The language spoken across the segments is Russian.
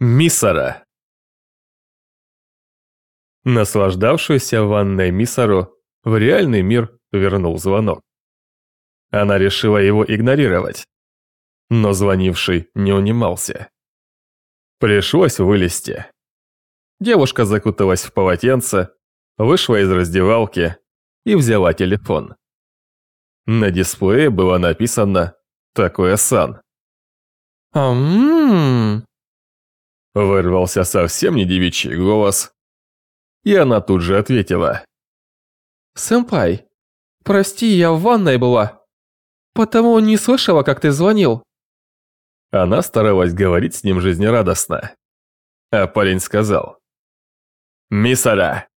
Миссара. Наслаждавшуюся ванной Миссару в реальный мир вернул звонок. Она решила его игнорировать, но звонивший не унимался. Пришлось вылезти. Девушка закуталась в полотенце, вышла из раздевалки и взяла телефон. На дисплее было написано «Такое сан». «Ам-м-м», Вырвался совсем не девичий голос. И она тут же ответила. «Сэмпай, прости, я в ванной была. Потому не слышала, как ты звонил». Она старалась говорить с ним жизнерадостно. А парень сказал. «Миссара,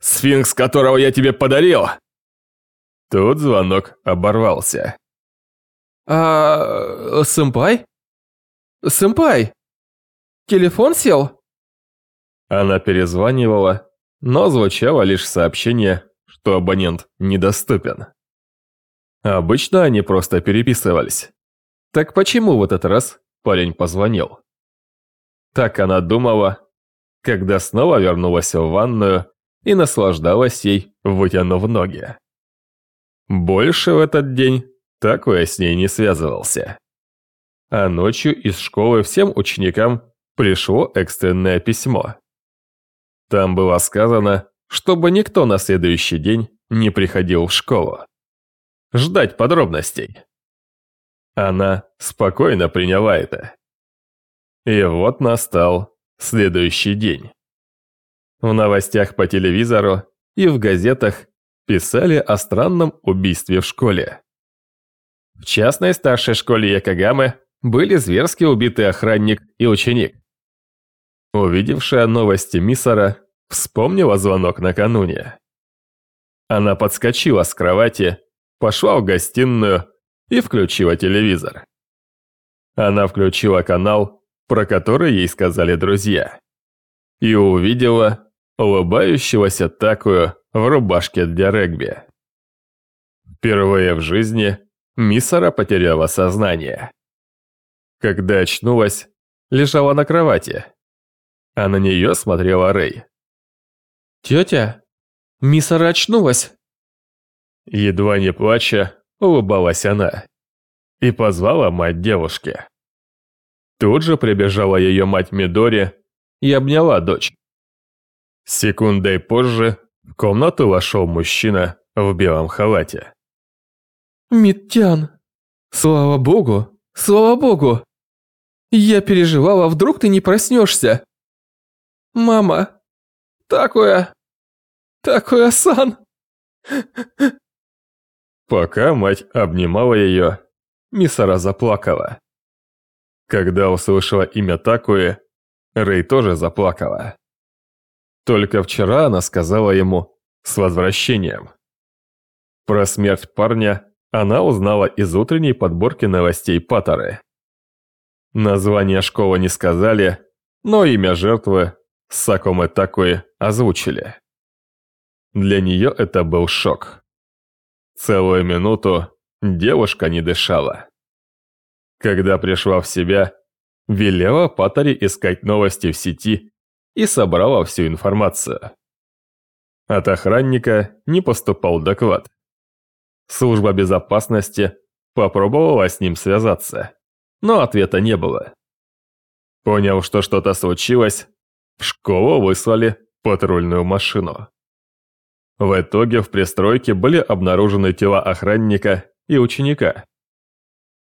сфинкс, которого я тебе подарил!» Тут звонок оборвался. «А... сэмпай? Сэмпай? Телефон сел?» Она перезванивала, но звучало лишь сообщение, что абонент недоступен. Обычно они просто переписывались. Так почему в этот раз парень позвонил? Так она думала, когда снова вернулась в ванную и наслаждалась ей, вытянув ноги. Больше в этот день такое с ней не связывался. А ночью из школы всем ученикам пришло экстренное письмо. Там было сказано, чтобы никто на следующий день не приходил в школу. Ждать подробностей. Она спокойно приняла это. И вот настал следующий день. В новостях по телевизору и в газетах писали о странном убийстве в школе. В частной старшей школе Якогамы были зверски убиты охранник и ученик. Увидевшая новости Мисара, вспомнила звонок накануне. Она подскочила с кровати, пошла в гостиную и включила телевизор. Она включила канал, про который ей сказали друзья. И увидела улыбающегося такую в рубашке для регби. Впервые в жизни Мисара потеряла сознание. Когда очнулась, лежала на кровати, а на нее смотрела Рэй. «Тетя, Мисара очнулась!» Едва не плача, улыбалась она и позвала мать девушки. Тут же прибежала ее мать Мидори и обняла дочь. Секундой позже в комнату вошел мужчина в белом халате. «Митян, слава богу, слава богу! Я переживала, вдруг ты не проснешься!» «Мама, такое... такое сан...» Пока мать обнимала ее, Мисара заплакала. Когда услышала имя Такуи, Рэй тоже заплакала. Только вчера она сказала ему «с возвращением». Про смерть парня она узнала из утренней подборки новостей Паттеры. Название школы не сказали, но имя жертвы Сакоме Такуи озвучили. Для нее это был шок. Целую минуту девушка не дышала. Когда пришла в себя, велела Паттери искать новости в сети и собрала всю информацию. От охранника не поступал доклад. Служба безопасности попробовала с ним связаться, но ответа не было. Понял, что что-то случилось, в школу выслали патрульную машину. В итоге в пристройке были обнаружены тела охранника и ученика.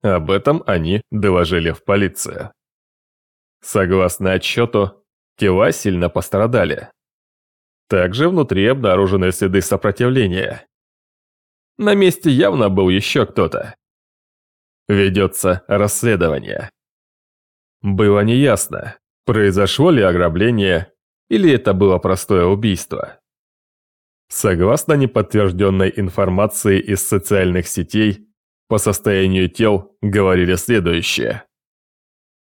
Об этом они доложили в полицию. Согласно отчету, тела сильно пострадали. Также внутри обнаружены следы сопротивления. На месте явно был еще кто-то. Ведется расследование. Было неясно, произошло ли ограбление или это было простое убийство. Согласно неподтвержденной информации из социальных сетей, по состоянию тел говорили следующее.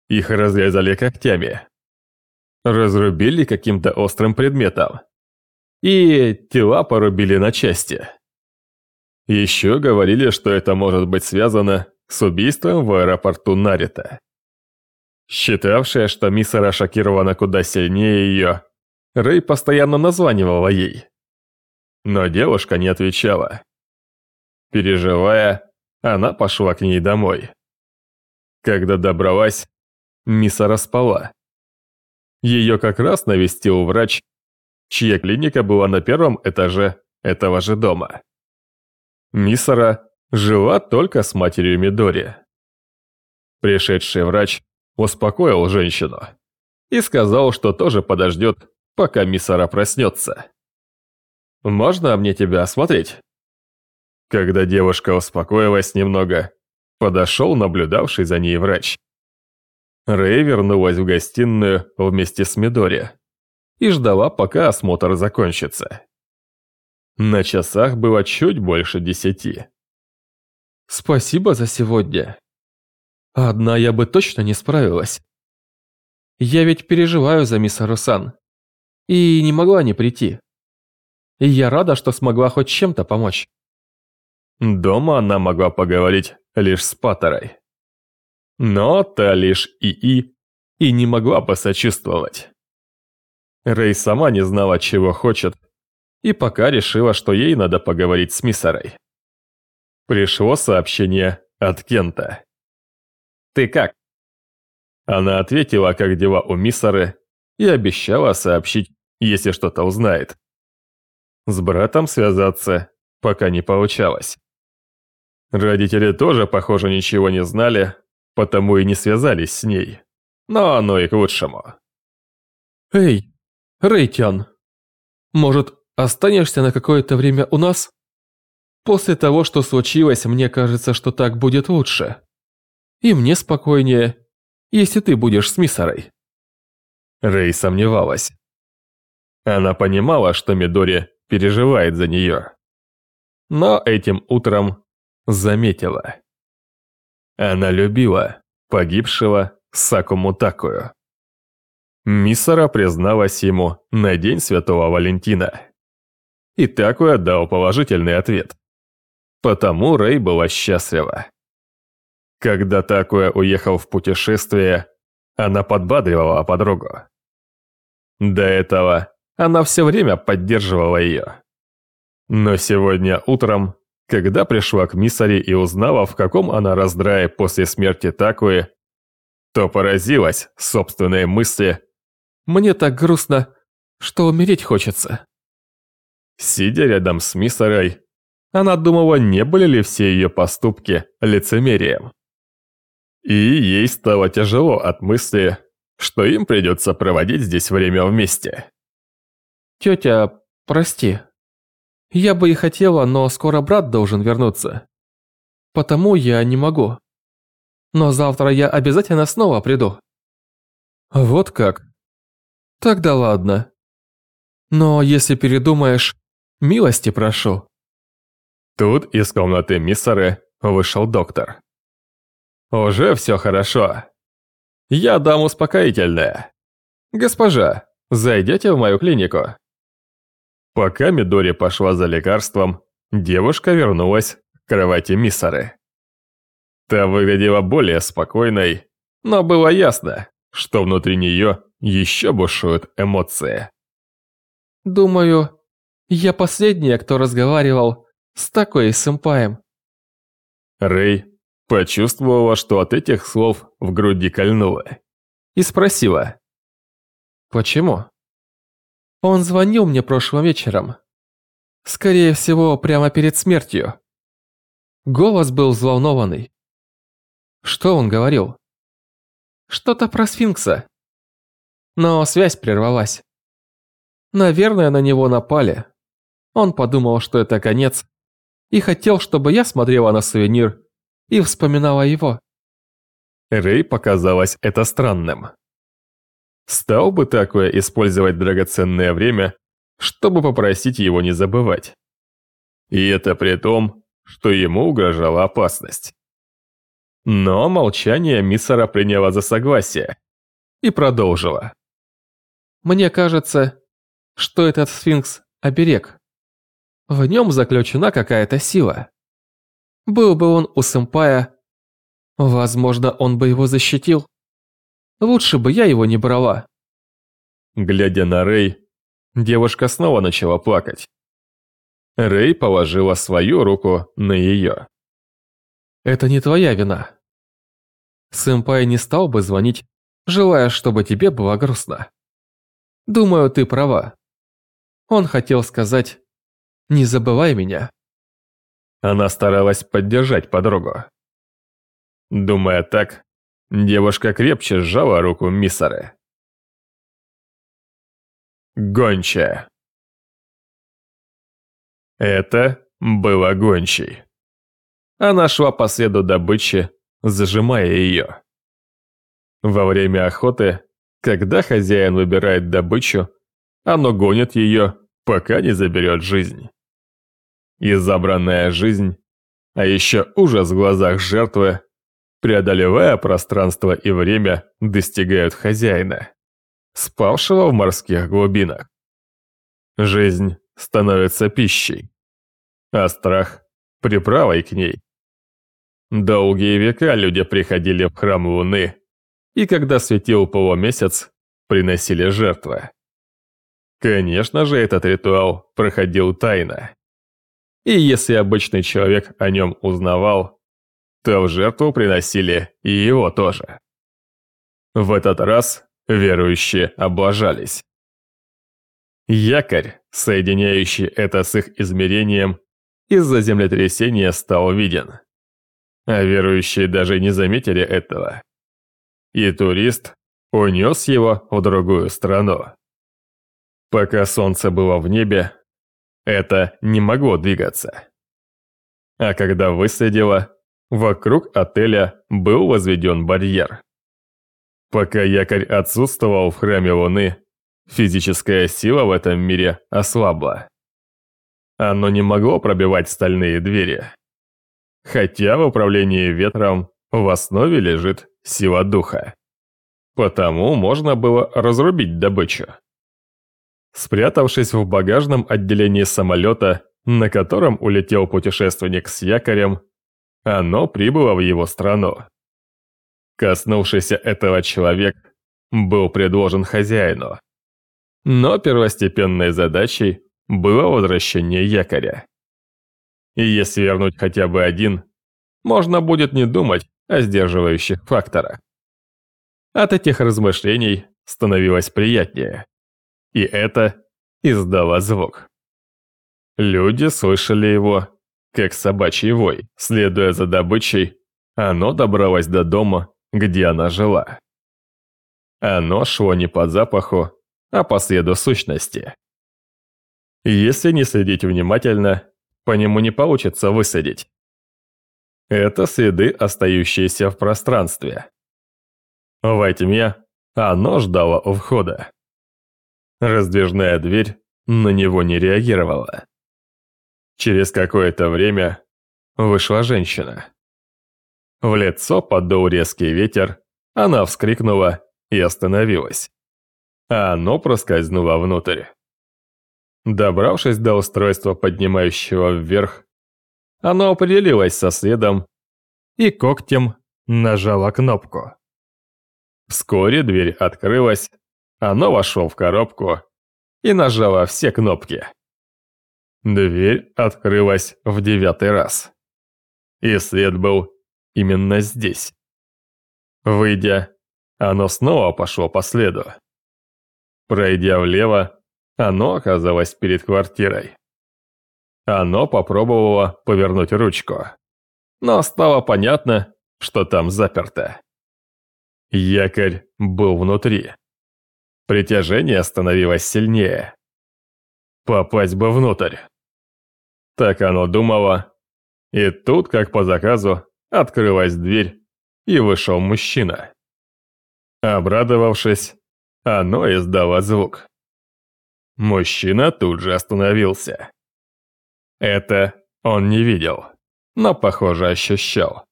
Их разрезали когтями. Разрубили каким-то острым предметом. И тела порубили на части. Еще говорили, что это может быть связано с убийством в аэропорту Нарита. Считавшая, что Мисара шокирована куда сильнее ее, Рэй постоянно названивала ей. Но девушка не отвечала. Переживая, она пошла к ней домой. Когда добралась, Мисара спала. Ее как раз навестил врач, чья клиника была на первом этаже этого же дома. Мисара жила только с матерью Мидори. Пришедший врач успокоил женщину и сказал, что тоже подождет, пока Мисара проснется. «Можно мне тебя осмотреть?» Когда девушка успокоилась немного, подошел наблюдавший за ней врач. Рэй вернулась в гостиную вместе с Мидори и ждала, пока осмотр закончится. На часах было чуть больше десяти. «Спасибо за сегодня. Одна я бы точно не справилась. Я ведь переживаю за мисс Русан и не могла не прийти. И я рада, что смогла хоть чем-то помочь». Дома она могла поговорить лишь с Паттерой. Но та лишь ИИ и не могла посочувствовать. Рэй сама не знала, чего хочет, и пока решила, что ей надо поговорить с Миссарой. Пришло сообщение от Кента. «Ты как?» Она ответила, как дела у Миссары, и обещала сообщить, если что-то узнает. С братом связаться пока не получалось. Родители тоже, похоже, ничего не знали, потому и не связались с ней. Но оно и к лучшему. «Эй, Рейтян, может, останешься на какое-то время у нас? После того, что случилось, мне кажется, что так будет лучше. И мне спокойнее, если ты будешь с Миссарой». Рэй сомневалась. Она понимала, что Мидори переживает за нее. Но этим утром заметила. Она любила погибшего Сакуму Такую. Миссара призналась ему на День Святого Валентина. И Такуя дал положительный ответ. Потому Рэй была счастлива. Когда Такуя уехал в путешествие, она подбадривала подругу. До этого она все время поддерживала ее. Но сегодня утром когда пришла к Миссари и узнала, в каком она раздрае после смерти Такуи, то поразилась собственной мысли «Мне так грустно, что умереть хочется». Сидя рядом с Миссарой, она думала, не были ли все ее поступки лицемерием. И ей стало тяжело от мысли, что им придется проводить здесь время вместе. «Тетя, прости», я бы и хотела, но скоро брат должен вернуться. Потому я не могу. Но завтра я обязательно снова приду. Вот как? Тогда ладно. Но если передумаешь, милости прошу. Тут из комнаты миссары вышел доктор. Уже все хорошо. Я дам успокоительное. Госпожа, зайдете в мою клинику. Пока Мидори пошла за лекарством, девушка вернулась к кровати Миссары. Та выглядела более спокойной, но было ясно, что внутри нее еще бушуют эмоции. «Думаю, я последняя, кто разговаривал с такой сэмпаем». Рэй почувствовала, что от этих слов в груди кольнуло, и спросила. «Почему?» Он звонил мне прошлым вечером. Скорее всего, прямо перед смертью. Голос был взволнованный. Что он говорил? Что-то про сфинкса. Но связь прервалась. Наверное, на него напали. Он подумал, что это конец, и хотел, чтобы я смотрела на сувенир и вспоминала его. Рэй показалось это странным. Стал бы такое использовать драгоценное время, чтобы попросить его не забывать. И это при том, что ему угрожала опасность. Но молчание Миссара приняла за согласие и продолжила. «Мне кажется, что этот сфинкс – оберег. В нем заключена какая-то сила. Был бы он у сэмпая, возможно, он бы его защитил. Лучше бы я его не брала. Глядя на Рэй, девушка снова начала плакать. Рэй положила свою руку на ее. Это не твоя вина. Сэмпай не стал бы звонить, желая, чтобы тебе было грустно. Думаю, ты права. Он хотел сказать «Не забывай меня». Она старалась поддержать подругу. Думая так, девушка крепче сжала руку Миссары. Гончая. Это была гончей. Она шла по следу добычи, зажимая ее. Во время охоты, когда хозяин выбирает добычу, оно гонит ее, пока не заберет жизнь. И забранная жизнь, а еще ужас в глазах жертвы, преодолевая пространство и время, достигают хозяина, спавшего в морских глубинах. Жизнь становится пищей, а страх – приправой к ней. Долгие века люди приходили в храм Луны, и когда светил полумесяц, приносили жертвы. Конечно же, этот ритуал проходил тайно. И если обычный человек о нем узнавал, то в жертву приносили и его тоже. В этот раз верующие облажались. Якорь, соединяющий это с их измерением, из-за землетрясения стал виден. А верующие даже не заметили этого. И турист унес его в другую страну. Пока солнце было в небе, это не могло двигаться. А когда высадило, вокруг отеля был возведен барьер. Пока якорь отсутствовал в храме Луны, физическая сила в этом мире ослабла. Оно не могло пробивать стальные двери. Хотя в управлении ветром в основе лежит сила духа. Потому можно было разрубить добычу. Спрятавшись в багажном отделении самолета, на котором улетел путешественник с якорем, оно прибыло в его страну. Коснувшийся этого человек был предложен хозяину. Но первостепенной задачей было возвращение якоря. И если вернуть хотя бы один, можно будет не думать о сдерживающих факторах. От этих размышлений становилось приятнее и это издало звук. Люди слышали его, как собачий вой. Следуя за добычей, оно добралось до дома, где она жила. Оно шло не по запаху, а по следу сущности. Если не следить внимательно, по нему не получится высадить. Это следы, остающиеся в пространстве. Во тьме оно ждало у входа. Раздвижная дверь на него не реагировала. Через какое-то время вышла женщина. В лицо подул резкий ветер, она вскрикнула и остановилась. А оно проскользнуло внутрь. Добравшись до устройства, поднимающего вверх, оно определилось со следом и когтем нажало кнопку. Вскоре дверь открылась, оно вошло в коробку и нажало все кнопки. Дверь открылась в девятый раз. И след был именно здесь. Выйдя, оно снова пошло по следу. Пройдя влево, оно оказалось перед квартирой. Оно попробовало повернуть ручку, но стало понятно, что там заперто. Якорь был внутри. Притяжение становилось сильнее. Попасть бы внутрь. Так оно думало. И тут, как по заказу, открылась дверь, и вышел мужчина. Обрадовавшись, оно издало звук. Мужчина тут же остановился. Это он не видел, но, похоже, ощущал.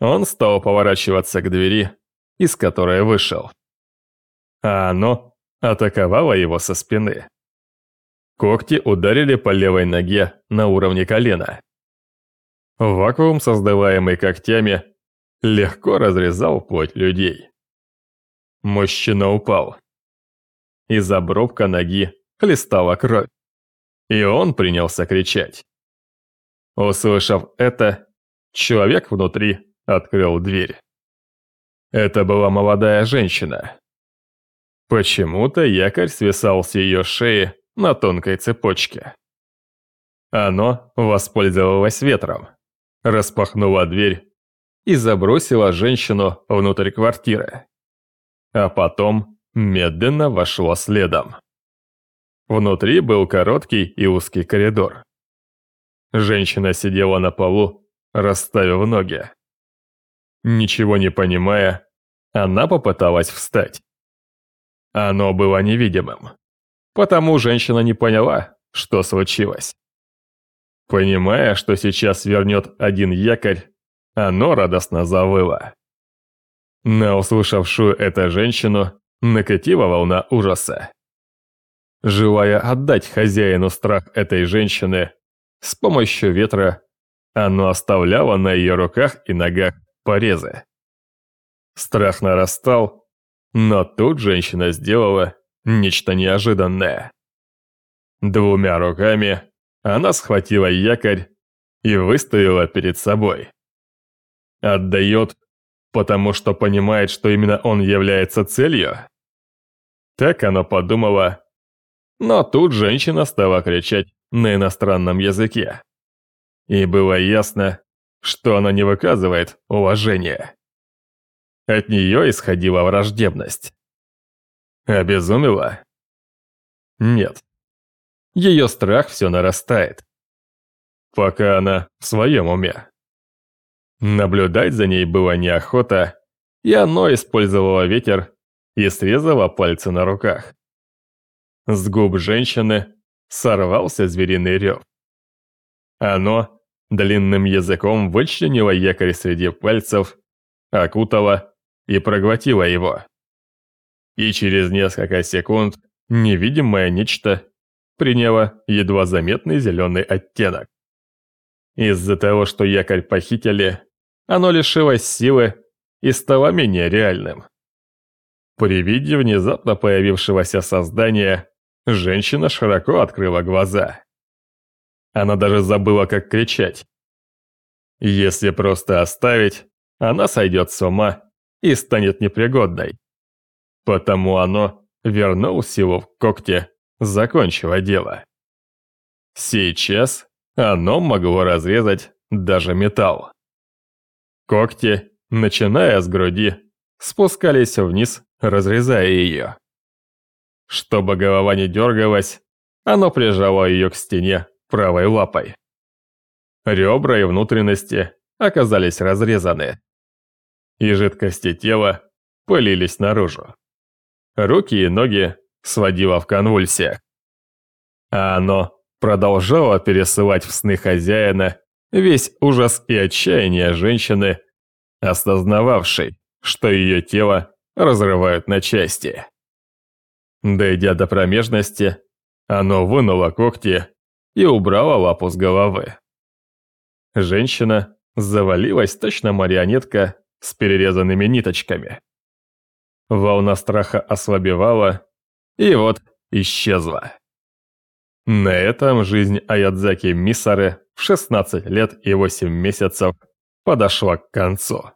Он стал поворачиваться к двери, из которой вышел а оно атаковало его со спины. Когти ударили по левой ноге на уровне колена. Вакуум, создаваемый когтями, легко разрезал плоть людей. мужчина упал. Из обрубка ноги хлестала кровь. И он принялся кричать. Услышав это, человек внутри открыл дверь. Это была молодая женщина. Почему-то якорь свисал с ее шеи на тонкой цепочке. Оно воспользовалось ветром, распахнуло дверь и забросило женщину внутрь квартиры. А потом медленно вошло следом. Внутри был короткий и узкий коридор. Женщина сидела на полу, расставив ноги. Ничего не понимая, она попыталась встать. Оно было невидимым. Потому женщина не поняла, что случилось. Понимая, что сейчас вернет один якорь, оно радостно завыло. На услышавшую это женщину накатила волна ужаса. Желая отдать хозяину страх этой женщины, с помощью ветра оно оставляло на ее руках и ногах порезы. Страх нарастал, но тут женщина сделала нечто неожиданное. Двумя руками она схватила якорь и выставила перед собой. Отдает, потому что понимает, что именно он является целью? Так она подумала. Но тут женщина стала кричать на иностранном языке. И было ясно, что она не выказывает уважения. От нее исходила враждебность. Обезумела? Нет. Ее страх все нарастает. Пока она в своем уме. Наблюдать за ней было неохота, и оно использовало ветер и срезало пальцы на руках. С губ женщины сорвался звериный рев. Оно длинным языком вычленило якорь среди пальцев, окутало и проглотило его. И через несколько секунд невидимое нечто приняло едва заметный зеленый оттенок. Из-за того, что якорь похитили, оно лишилось силы и стало менее реальным. При виде внезапно появившегося создания, женщина широко открыла глаза. Она даже забыла, как кричать. Если просто оставить, она сойдет с ума и станет непригодной. Потому оно вернул силу в когте, закончило дело. Сейчас оно могло разрезать даже металл. Когти, начиная с груди, спускались вниз, разрезая ее. Чтобы голова не дергалась, оно прижало ее к стене правой лапой. Ребра и внутренности оказались разрезаны. И жидкости тела пылились наружу. Руки и ноги сводило в конвульсиях. А оно продолжало пересылать в сны хозяина весь ужас и отчаяние женщины, осознававшей, что ее тело разрывают на части. Дойдя до промежности, оно вынуло когти и убрало лапу с головы. Женщина завалилась точно марионетка с перерезанными ниточками. Волна страха ослабевала, и вот исчезла. На этом жизнь Аядзаки Мисары в 16 лет и 8 месяцев подошла к концу.